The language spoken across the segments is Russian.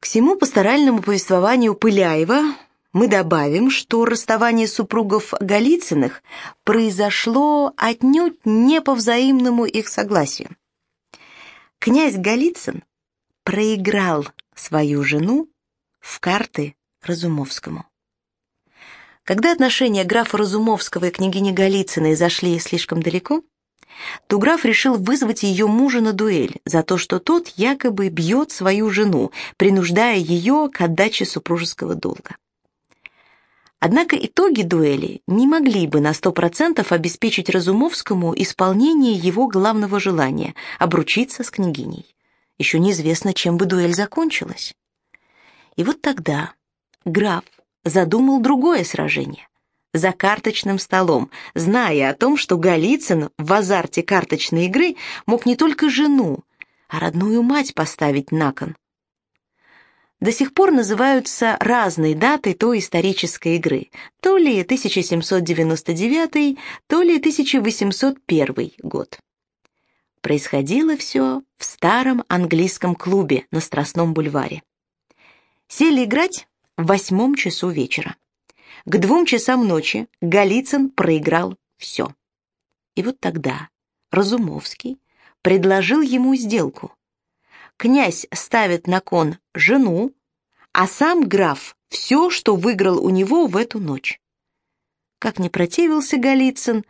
К всему пасторальному повествованию Пыляева мы добавим, что расставание супругов Голицыных произошло отнюдь не по взаимному их согласию. Князь Голицын проиграл свою жену в карты Разумовскому. Когда отношения графа Разумовского и княгини Голицыной зашли слишком далеко, то граф решил вызвать ее мужа на дуэль за то, что тот якобы бьет свою жену, принуждая ее к отдаче супружеского долга. Однако итоги дуэли не могли бы на сто процентов обеспечить Разумовскому исполнение его главного желания – обручиться с княгиней. Еще неизвестно, чем бы дуэль закончилась. И вот тогда граф задумал другое сражение за карточным столом, зная о том, что Голицын в азарте карточной игры мог не только жену, а родную мать поставить на кон до сих пор называются разные даты той исторической игры, то ли 1799, то ли 1801 год. Происходило все в старом английском клубе на Страстном бульваре. Сели играть в восьмом часу вечера. К двум часам ночи Голицын проиграл все. И вот тогда Разумовский предложил ему сделку князь ставит на кон жену, а сам граф все, что выиграл у него в эту ночь. Как не противился Голицын,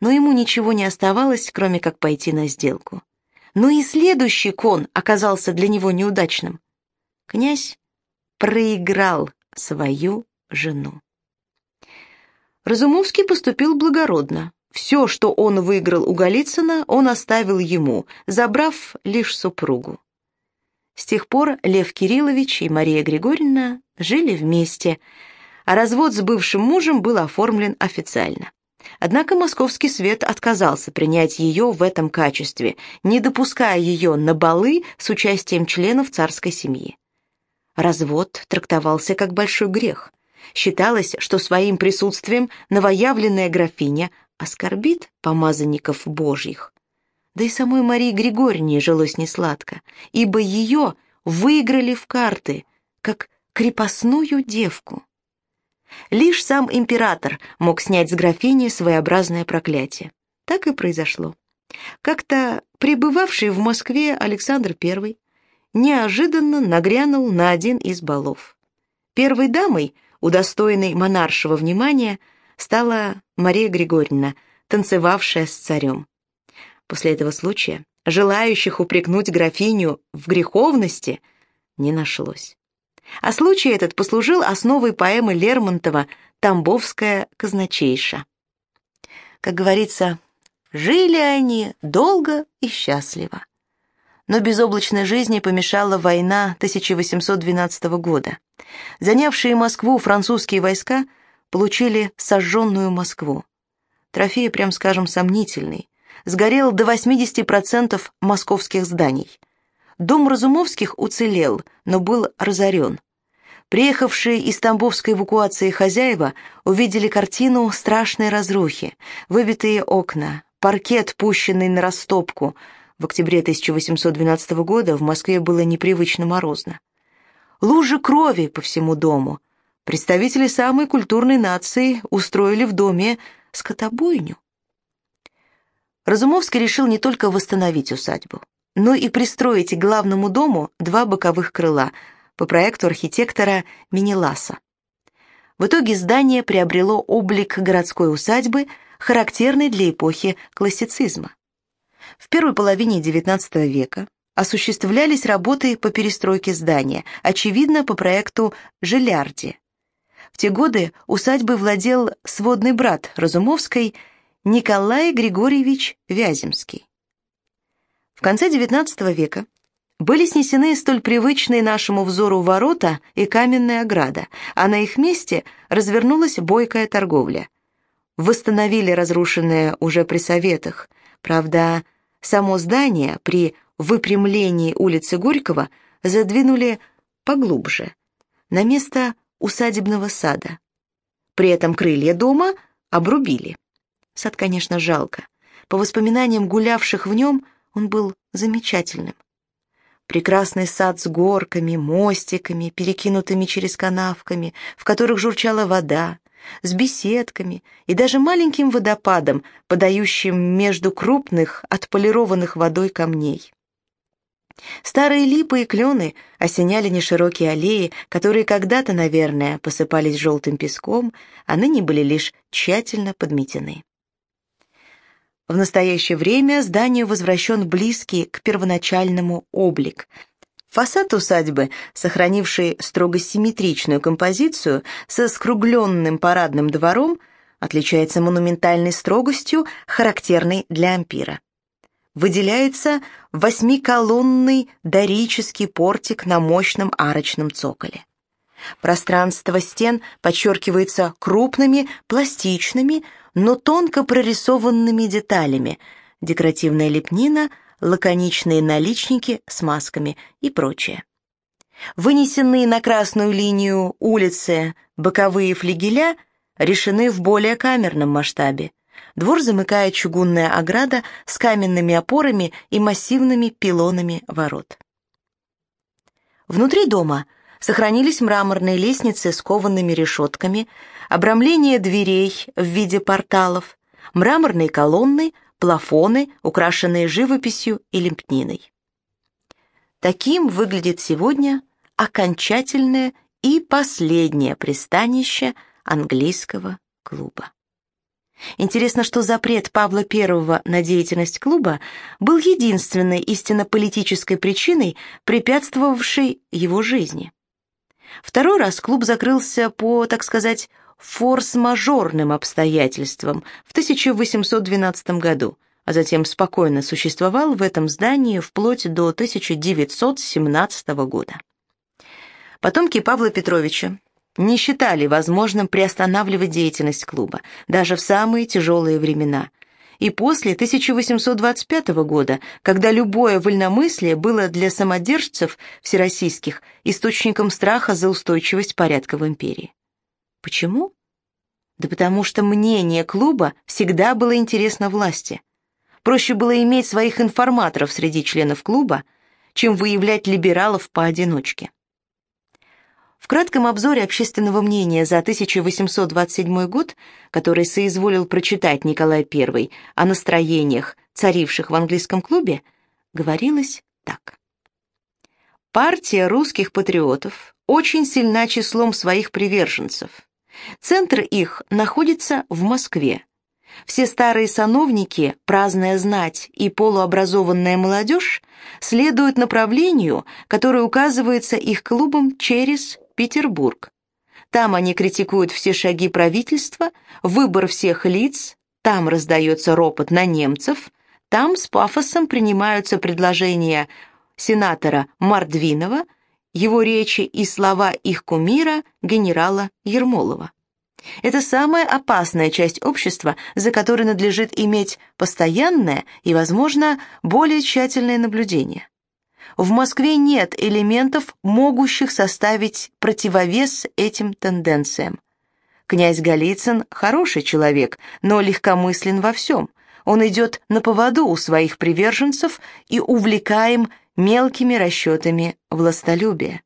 но ему ничего не оставалось, кроме как пойти на сделку. Но и следующий кон оказался для него неудачным. Князь проиграл свою жену. Разумовский поступил благородно. Все, что он выиграл у Голицына, он оставил ему, забрав лишь супругу. С тех пор Лев Кириллович и Мария Григорьевна жили вместе, а развод с бывшим мужем был оформлен официально. Однако московский свет отказался принять ее в этом качестве, не допуская ее на балы с участием членов царской семьи. Развод трактовался как большой грех. Считалось, что своим присутствием новоявленная графиня оскорбит помазанников божьих. Да и самой Марии Григорьевне жилось несладко, ибо ее выиграли в карты, как крепостную девку. Лишь сам император мог снять с графини своеобразное проклятие. Так и произошло. Как-то пребывавший в Москве Александр I неожиданно нагрянул на один из балов. Первой дамой, удостоенной монаршего внимания, стала Мария Григорьевна, танцевавшая с царем. После этого случая желающих упрекнуть графиню в греховности не нашлось. А случай этот послужил основой поэмы Лермонтова «Тамбовская казначейша». Как говорится, жили они долго и счастливо. Но безоблачной жизни помешала война 1812 года. Занявшие Москву французские войска получили сожженную Москву. Трофей, прям скажем, сомнительный сгорел до 80% московских зданий. Дом Разумовских уцелел, но был разорен. Приехавшие из Тамбовской эвакуации хозяева увидели картину страшной разрухи, выбитые окна, паркет, пущенный на растопку. В октябре 1812 года в Москве было непривычно морозно. Лужи крови по всему дому. Представители самой культурной нации устроили в доме скотобойню. Разумовский решил не только восстановить усадьбу, но и пристроить к главному дому два боковых крыла по проекту архитектора Минеласа. В итоге здание приобрело облик городской усадьбы, характерный для эпохи классицизма. В первой половине XIX века осуществлялись работы по перестройке здания, очевидно, по проекту Желярди. В те годы усадьбой владел сводный брат Разумовской – Николай Григорьевич Вяземский. В конце XIX века были снесены столь привычные нашему взору ворота и каменная ограда, а на их месте развернулась бойкая торговля. Восстановили разрушенное уже при советах. Правда, само здание при выпрямлении улицы Горького задвинули поглубже, на место усадебного сада. При этом крылья дома обрубили. Сад, конечно, жалко. По воспоминаниям гулявших в нем, он был замечательным. прекрасный сад с горками, мостиками, перекинутыми через канавками, в которых журчала вода, с беседками и даже маленьким водопадом, подающим между крупных, отполированных водой камней. Старые липы и клены осеняли неширокие аллеи, которые когда-то, наверное, посыпались желтым песком, а ныне были лишь тщательно подметены. В настоящее время зданию возвращен близкий к первоначальному облик. Фасад усадьбы, сохранивший строго симметричную композицию со скругленным парадным двором, отличается монументальной строгостью, характерной для ампира. Выделяется восьмиколонный дорический портик на мощном арочном цоколе. Пространство стен подчеркивается крупными, пластичными, но тонко прорисованными деталями, декоративная лепнина, лаконичные наличники с масками и прочее. Вынесенные на красную линию улицы боковые флигеля решены в более камерном масштабе. Двор замыкает чугунная ограда с каменными опорами и массивными пилонами ворот. Внутри дома сохранились мраморные лестницы с коваными решетками, обрамление дверей в виде порталов, мраморные колонны, плафоны, украшенные живописью и лепниной. Таким выглядит сегодня окончательное и последнее пристанище английского клуба. Интересно, что запрет Павла I на деятельность клуба был единственной истинно политической причиной, препятствовавшей его жизни. Второй раз клуб закрылся по, так сказать, форс-мажорным обстоятельствам в 1812 году, а затем спокойно существовал в этом здании вплоть до 1917 года. Потомки Павла Петровича не считали возможным приостанавливать деятельность клуба, даже в самые тяжелые времена – и после 1825 года, когда любое вольномыслие было для самодержцев всероссийских источником страха за устойчивость порядка в империи. Почему? Да потому что мнение клуба всегда было интересно власти. Проще было иметь своих информаторов среди членов клуба, чем выявлять либералов поодиночке. В кратком обзоре общественного мнения за 1827 год, который соизволил прочитать Николай I о настроениях, царивших в английском клубе, говорилось так. Партия русских патриотов очень сильна числом своих приверженцев. Центр их находится в Москве. Все старые сановники, праздная знать и полуобразованная молодежь следуют направлению, которое указывается их клубом через Петербург. Там они критикуют все шаги правительства, выбор всех лиц, там раздается ропот на немцев, там с пафосом принимаются предложения сенатора Мордвинова, его речи и слова их кумира генерала Ермолова. Это самая опасная часть общества, за которой надлежит иметь постоянное и, возможно, более тщательное наблюдение. В Москве нет элементов, могущих составить противовес этим тенденциям. Князь Голицын хороший человек, но легкомыслен во всем. Он идет на поводу у своих приверженцев и увлекаем мелкими расчетами властолюбия.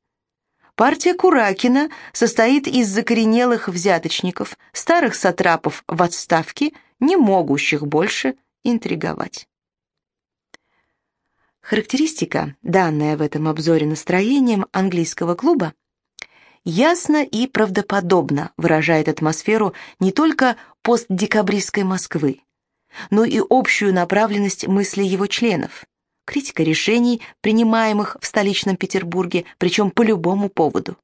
Партия Куракина состоит из закоренелых взяточников, старых сатрапов в отставке, не могущих больше интриговать. Характеристика, данная в этом обзоре настроением английского клуба, ясно и правдоподобно выражает атмосферу не только постдекабристской Москвы, но и общую направленность мысли его членов, критика решений, принимаемых в столичном Петербурге, причем по любому поводу.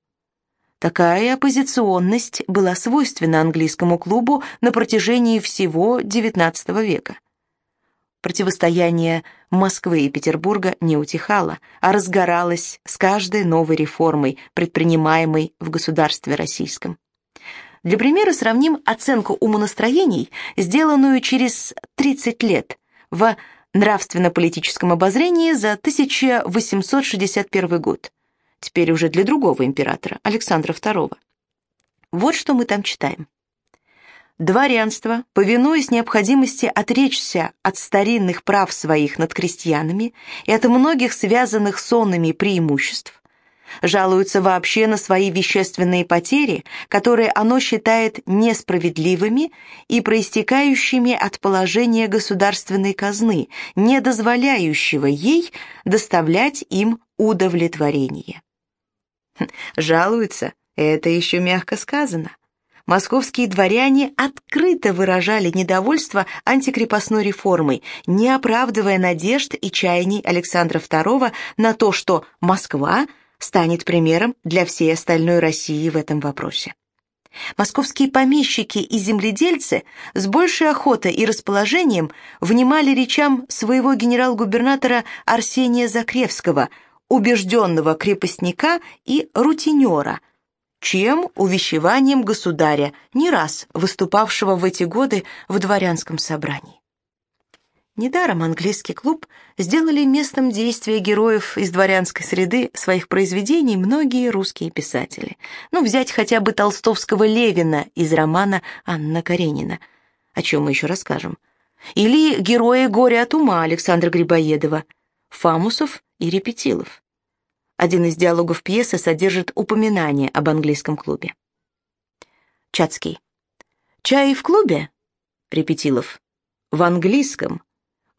Такая оппозиционность была свойственна английскому клубу на протяжении всего XIX века. Противостояние Москвы и Петербурга не утихало, а разгоралось с каждой новой реформой, предпринимаемой в государстве российском. Для примера сравним оценку умонастроений, сделанную через 30 лет в нравственно-политическом обозрении за 1861 год, теперь уже для другого императора, Александра II. Вот что мы там читаем. Дворянство, повинуясь необходимости отречься от старинных прав своих над крестьянами и от многих связанных сонными преимуществ, жалуется вообще на свои вещественные потери, которые оно считает несправедливыми и проистекающими от положения государственной казны, не дозволяющего ей доставлять им удовлетворение. Хм, жалуется, это еще мягко сказано московские дворяне открыто выражали недовольство антикрепостной реформой, не оправдывая надежд и чаяний Александра II на то, что Москва станет примером для всей остальной России в этом вопросе. Московские помещики и земледельцы с большей охотой и расположением внимали речам своего генерал-губернатора Арсения Закревского, убежденного крепостника и рутинера – чем увещеванием государя, не раз выступавшего в эти годы в дворянском собрании. Недаром английский клуб сделали местом действия героев из дворянской среды своих произведений многие русские писатели. Ну, взять хотя бы толстовского Левина из романа «Анна Каренина», о чем мы еще расскажем. Или герои «Горе от ума» Александра Грибоедова, Фамусов и Репетилов. Один из диалогов пьесы содержит упоминание об английском клубе. Чацкий. «Чай в клубе?» Репетилов. «В английском.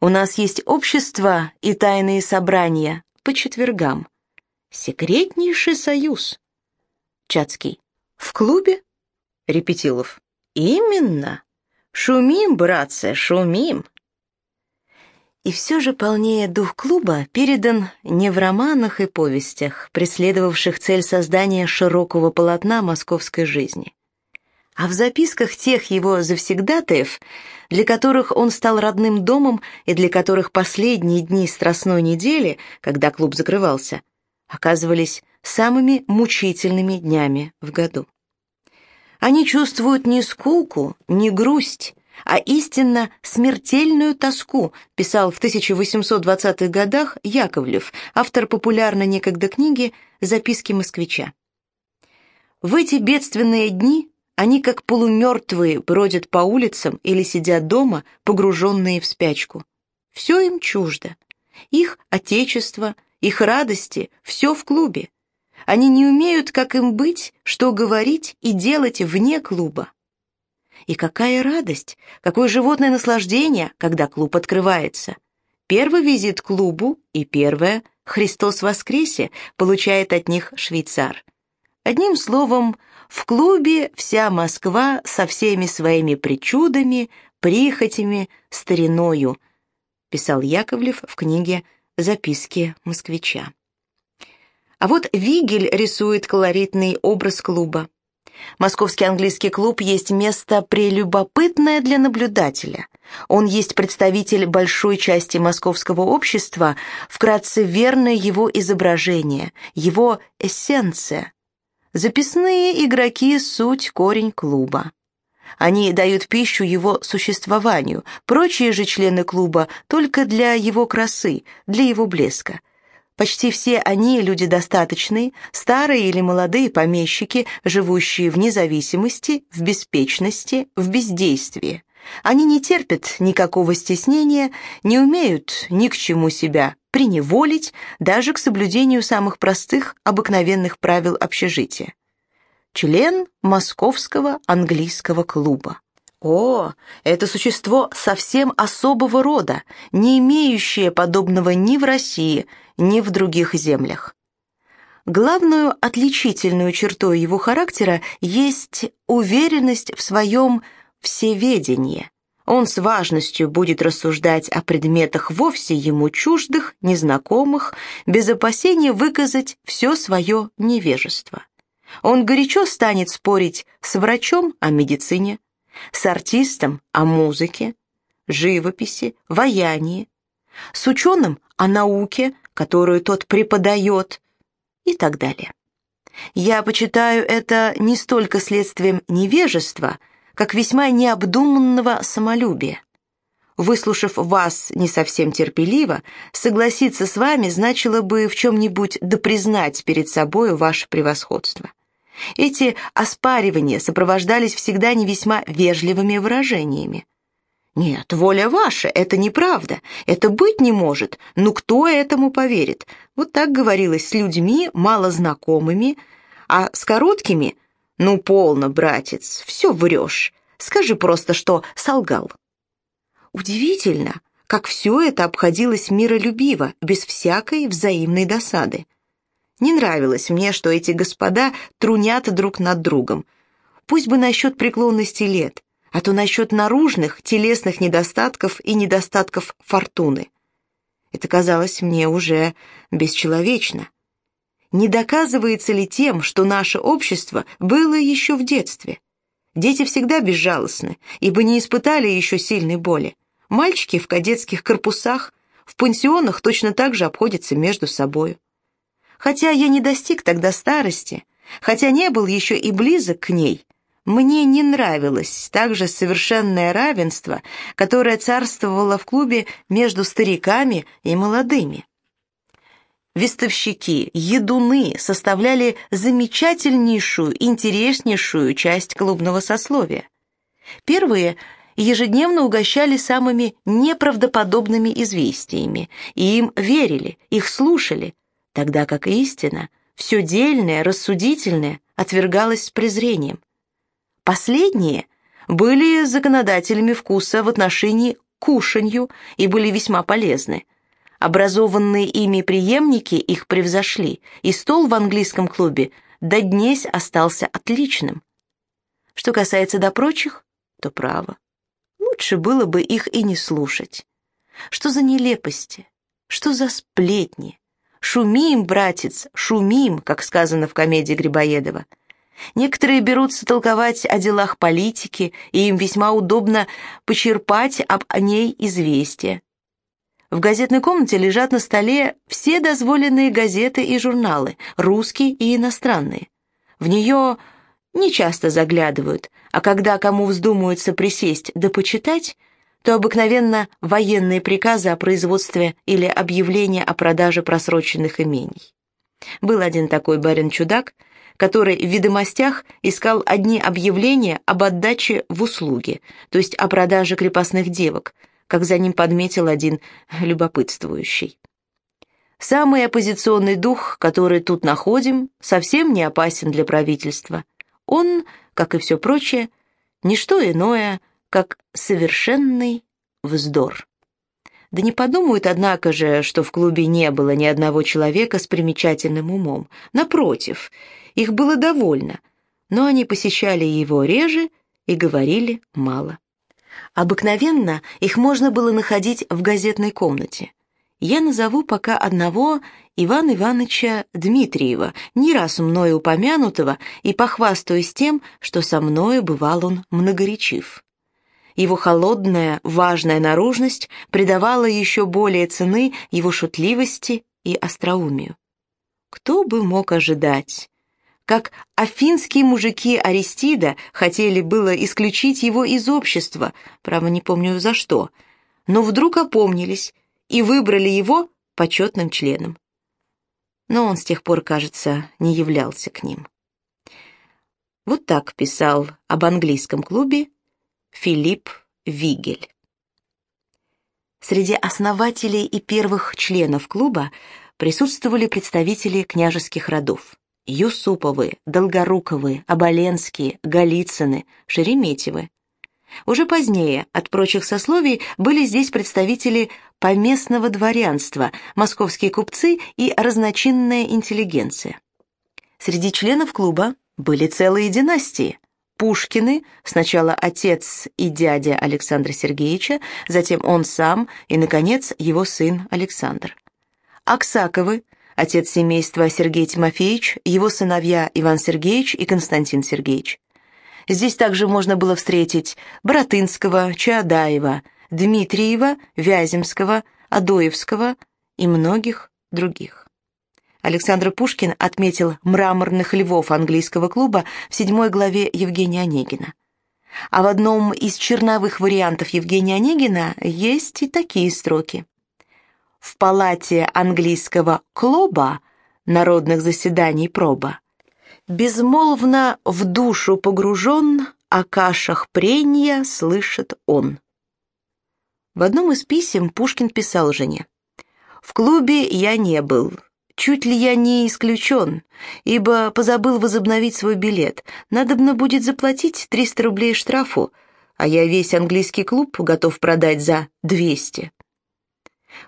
У нас есть общество и тайные собрания по четвергам. Секретнейший союз». Чацкий. «В клубе?» Репетилов. «Именно. Шумим, братцы, шумим». И все же полнее дух клуба передан не в романах и повестях, преследовавших цель создания широкого полотна московской жизни, а в записках тех его завсегдатаев, для которых он стал родным домом и для которых последние дни страстной недели, когда клуб закрывался, оказывались самыми мучительными днями в году. Они чувствуют не скуку, не грусть, а истинно смертельную тоску, писал в 1820-х годах Яковлев, автор популярной некогда книги «Записки москвича». В эти бедственные дни они как полумертвые бродят по улицам или сидят дома, погруженные в спячку. Все им чуждо. Их отечество, их радости, все в клубе. Они не умеют, как им быть, что говорить и делать вне клуба. И какая радость, какое животное наслаждение, когда клуб открывается. Первый визит к клубу и первое «Христос воскресе» получает от них швейцар. Одним словом, в клубе вся Москва со всеми своими причудами, прихотями, стариною, писал Яковлев в книге «Записки москвича». А вот Вигель рисует колоритный образ клуба. Московский английский клуб есть место прелюбопытное для наблюдателя. Он есть представитель большой части московского общества, вкратце верное его изображение, его эссенция. Записные игроки – суть корень клуба. Они дают пищу его существованию, прочие же члены клуба только для его красы, для его блеска – Почти все они люди достаточные, старые или молодые помещики, живущие в независимости, в беспечности, в бездействии. Они не терпят никакого стеснения, не умеют ни к чему себя приневолить, даже к соблюдению самых простых, обыкновенных правил общежития. Член Московского английского клуба. О, это существо совсем особого рода, не имеющее подобного ни в России, ни в других землях. Главную отличительную чертой его характера есть уверенность в своем всеведении. Он с важностью будет рассуждать о предметах вовсе ему чуждых, незнакомых, без опасения выказать все свое невежество. Он горячо станет спорить с врачом о медицине, с артистом о музыке, живописи, ваянии, с ученым о науке, которую тот преподает, и так далее. Я почитаю это не столько следствием невежества, как весьма необдуманного самолюбия. Выслушав вас не совсем терпеливо, согласиться с вами значило бы в чем-нибудь допризнать перед собой ваше превосходство. Эти оспаривания сопровождались всегда не весьма вежливыми выражениями. «Нет, воля ваша, это неправда, это быть не может, ну кто этому поверит?» Вот так говорилось с людьми, малознакомыми, а с короткими «Ну, полно, братец, все врешь, скажи просто, что солгал». Удивительно, как все это обходилось миролюбиво, без всякой взаимной досады. Не нравилось мне, что эти господа трунят друг над другом. Пусть бы насчет преклонности лет, а то насчет наружных, телесных недостатков и недостатков фортуны. Это казалось мне уже бесчеловечно. Не доказывается ли тем, что наше общество было еще в детстве? Дети всегда безжалостны, ибо не испытали еще сильной боли. Мальчики в кадетских корпусах, в пансионах точно так же обходятся между собой. Хотя я не достиг тогда старости, хотя не был еще и близок к ней, мне не нравилось также совершенное равенство, которое царствовало в клубе между стариками и молодыми. Вестовщики, едуны составляли замечательнейшую, интереснейшую часть клубного сословия. Первые ежедневно угощали самыми неправдоподобными известиями, и им верили, их слушали, тогда как истина, все дельное, рассудительное, отвергалось с презрением. Последние были законодателями вкуса в отношении к кушанью и были весьма полезны. Образованные ими преемники их превзошли, и стол в английском клубе до днесь остался отличным. Что касается до прочих, то право. Лучше было бы их и не слушать. Что за нелепости, что за сплетни, «Шумим, братец, шумим», как сказано в комедии Грибоедова. Некоторые берутся толковать о делах политики, и им весьма удобно почерпать об о ней известия. В газетной комнате лежат на столе все дозволенные газеты и журналы, русские и иностранные. В нее не часто заглядывают, а когда кому вздумается присесть да почитать, то обыкновенно военные приказы о производстве или объявление о продаже просроченных имений. Был один такой барин-чудак, который в ведомостях искал одни объявления об отдаче в услуги, то есть о продаже крепостных девок, как за ним подметил один любопытствующий. Самый оппозиционный дух, который тут находим, совсем не опасен для правительства. Он, как и все прочее, не что иное, как совершенный вздор. Да не подумают, однако же, что в клубе не было ни одного человека с примечательным умом. Напротив, их было довольно, но они посещали его реже и говорили мало. Обыкновенно их можно было находить в газетной комнате. Я назову пока одного Ивана Ивановича Дмитриева, не раз мною упомянутого, и похвастаюсь тем, что со мною бывал он многоречив. Его холодная, важная наружность придавала еще более цены его шутливости и остроумию. Кто бы мог ожидать? Как афинские мужики Аристида хотели было исключить его из общества, право не помню за что, но вдруг опомнились и выбрали его почетным членом. Но он с тех пор, кажется, не являлся к ним. Вот так писал об английском клубе Филипп Вигель. Среди основателей и первых членов клуба присутствовали представители княжеских родов. Юсуповы, Долгоруковы, Оболенские, Голицыны, Шереметьевы. Уже позднее от прочих сословий были здесь представители поместного дворянства, московские купцы и разночинная интеллигенция. Среди членов клуба были целые династии. Пушкины, сначала отец и дядя Александра Сергеевича, затем он сам и, наконец, его сын Александр. Аксаковы, отец семейства Сергей Тимофеевич, его сыновья Иван Сергеевич и Константин Сергеевич. Здесь также можно было встретить Боротынского, Чаадаева, Дмитриева, Вяземского, Адоевского и многих других. Александр Пушкин отметил мраморных львов английского клуба в седьмой главе Евгения Онегина. А в одном из черновых вариантов Евгения Онегина есть и такие строки. В палате английского клуба народных заседаний проба Безмолвно в душу погружен, о кашах прения слышит он. В одном из писем Пушкин писал жене. «В клубе я не был, чуть ли я не исключен, ибо позабыл возобновить свой билет. Надобно будет заплатить 300 рублей штрафу, а я весь английский клуб готов продать за 200».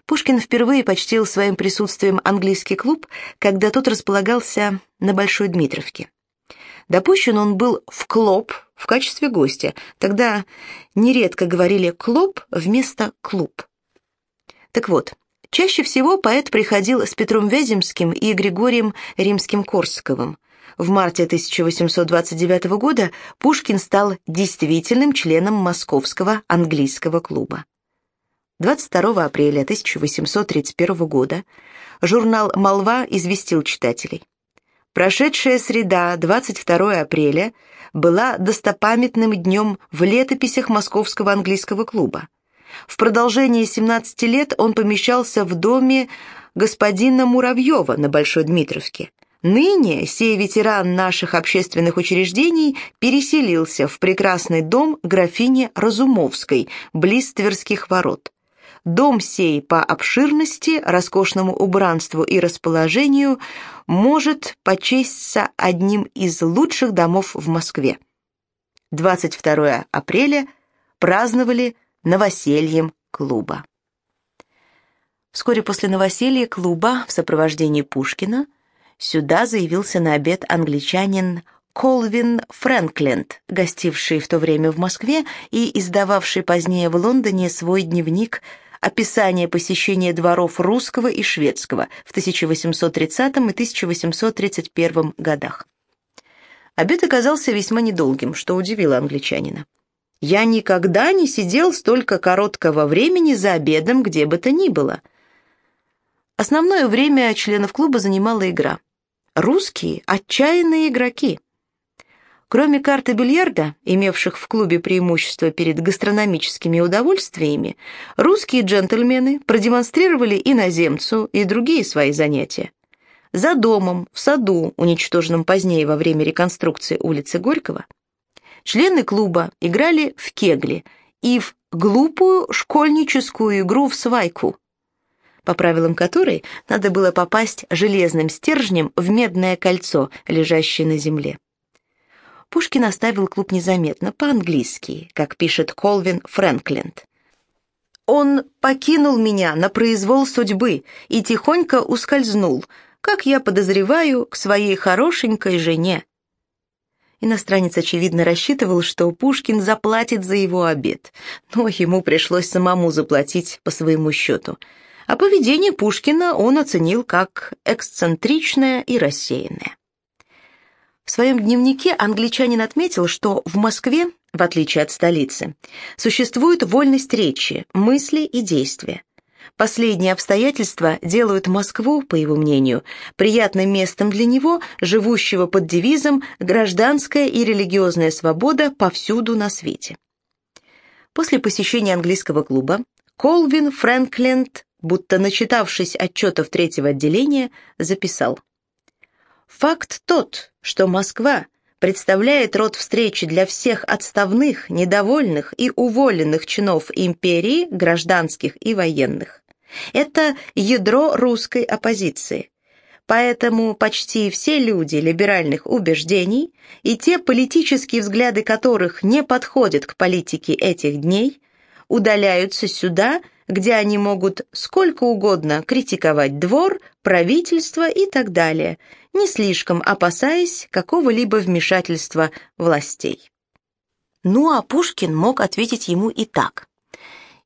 Пушкин впервые почтил своим присутствием английский клуб, когда тот располагался на Большой Дмитровке. Допущен он был в клуб в качестве гостя, тогда нередко говорили «клуб» вместо «клуб». Так вот, чаще всего поэт приходил с Петром Вяземским и Григорием Римским-Корсаковым. В марте 1829 года Пушкин стал действительным членом Московского английского клуба. 22 апреля 1831 года журнал «Молва» известил читателей. Прошедшая среда, 22 апреля, была достопамятным днем в летописях Московского английского клуба. В продолжении 17 лет он помещался в доме господина Муравьева на Большой Дмитровке. Ныне сей ветеран наших общественных учреждений переселился в прекрасный дом графини Разумовской, близ Тверских ворот. Дом сей по обширности, роскошному убранству и расположению может почесться одним из лучших домов в Москве. 22 апреля праздновали новосельем клуба. Вскоре после новоселья клуба в сопровождении Пушкина сюда заявился на обед англичанин Колвин Фрэнкленд, гостивший в то время в Москве и издававший позднее в Лондоне свой дневник описание посещения дворов русского и шведского в 1830 и 1831 годах. Обед оказался весьма недолгим, что удивило англичанина. «Я никогда не сидел столько короткого времени за обедом где бы то ни было». Основное время членов клуба занимала игра. Русские – отчаянные игроки – Кроме карты бильярда, имевших в клубе преимущество перед гастрономическими удовольствиями, русские джентльмены продемонстрировали иноземцу и другие свои занятия. За домом, в саду, уничтоженном позднее во время реконструкции улицы Горького, члены клуба играли в кегли и в глупую школьническую игру в свайку, по правилам которой надо было попасть железным стержнем в медное кольцо, лежащее на земле. Пушкин оставил клуб незаметно, по-английски, как пишет Колвин Фрэнкленд. «Он покинул меня на произвол судьбы и тихонько ускользнул, как я подозреваю, к своей хорошенькой жене». Иностранец, очевидно, рассчитывал, что Пушкин заплатит за его обед, но ему пришлось самому заплатить по своему счету. А поведение Пушкина он оценил как эксцентричное и рассеянное. В своем дневнике англичанин отметил, что в Москве, в отличие от столицы, существует вольность речи, мысли и действия. Последние обстоятельства делают Москву, по его мнению, приятным местом для него, живущего под девизом «Гражданская и религиозная свобода повсюду на свете». После посещения английского клуба Колвин Фрэнкленд, будто начитавшись отчетов третьего отделения, записал Факт тот, что Москва представляет род встречи для всех отставных, недовольных и уволенных чинов империи, гражданских и военных. Это ядро русской оппозиции. Поэтому почти все люди либеральных убеждений и те политические взгляды которых не подходят к политике этих дней, удаляются сюда, где они могут сколько угодно критиковать двор, правительство и так далее, не слишком опасаясь какого-либо вмешательства властей. Ну а Пушкин мог ответить ему и так.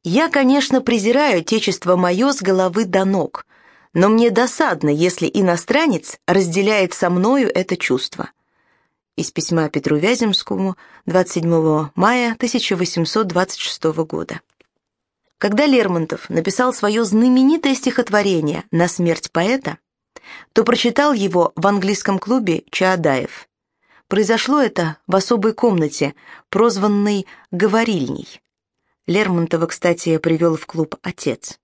«Я, конечно, презираю отечество мое с головы до ног, но мне досадно, если иностранец разделяет со мною это чувство». Из письма Петру Вяземскому 27 мая 1826 года. Когда Лермонтов написал свое знаменитое стихотворение «На смерть поэта», то прочитал его в английском клубе Чаадаев. Произошло это в особой комнате, прозванной «говорильней». Лермонтова, кстати, привел в клуб отец.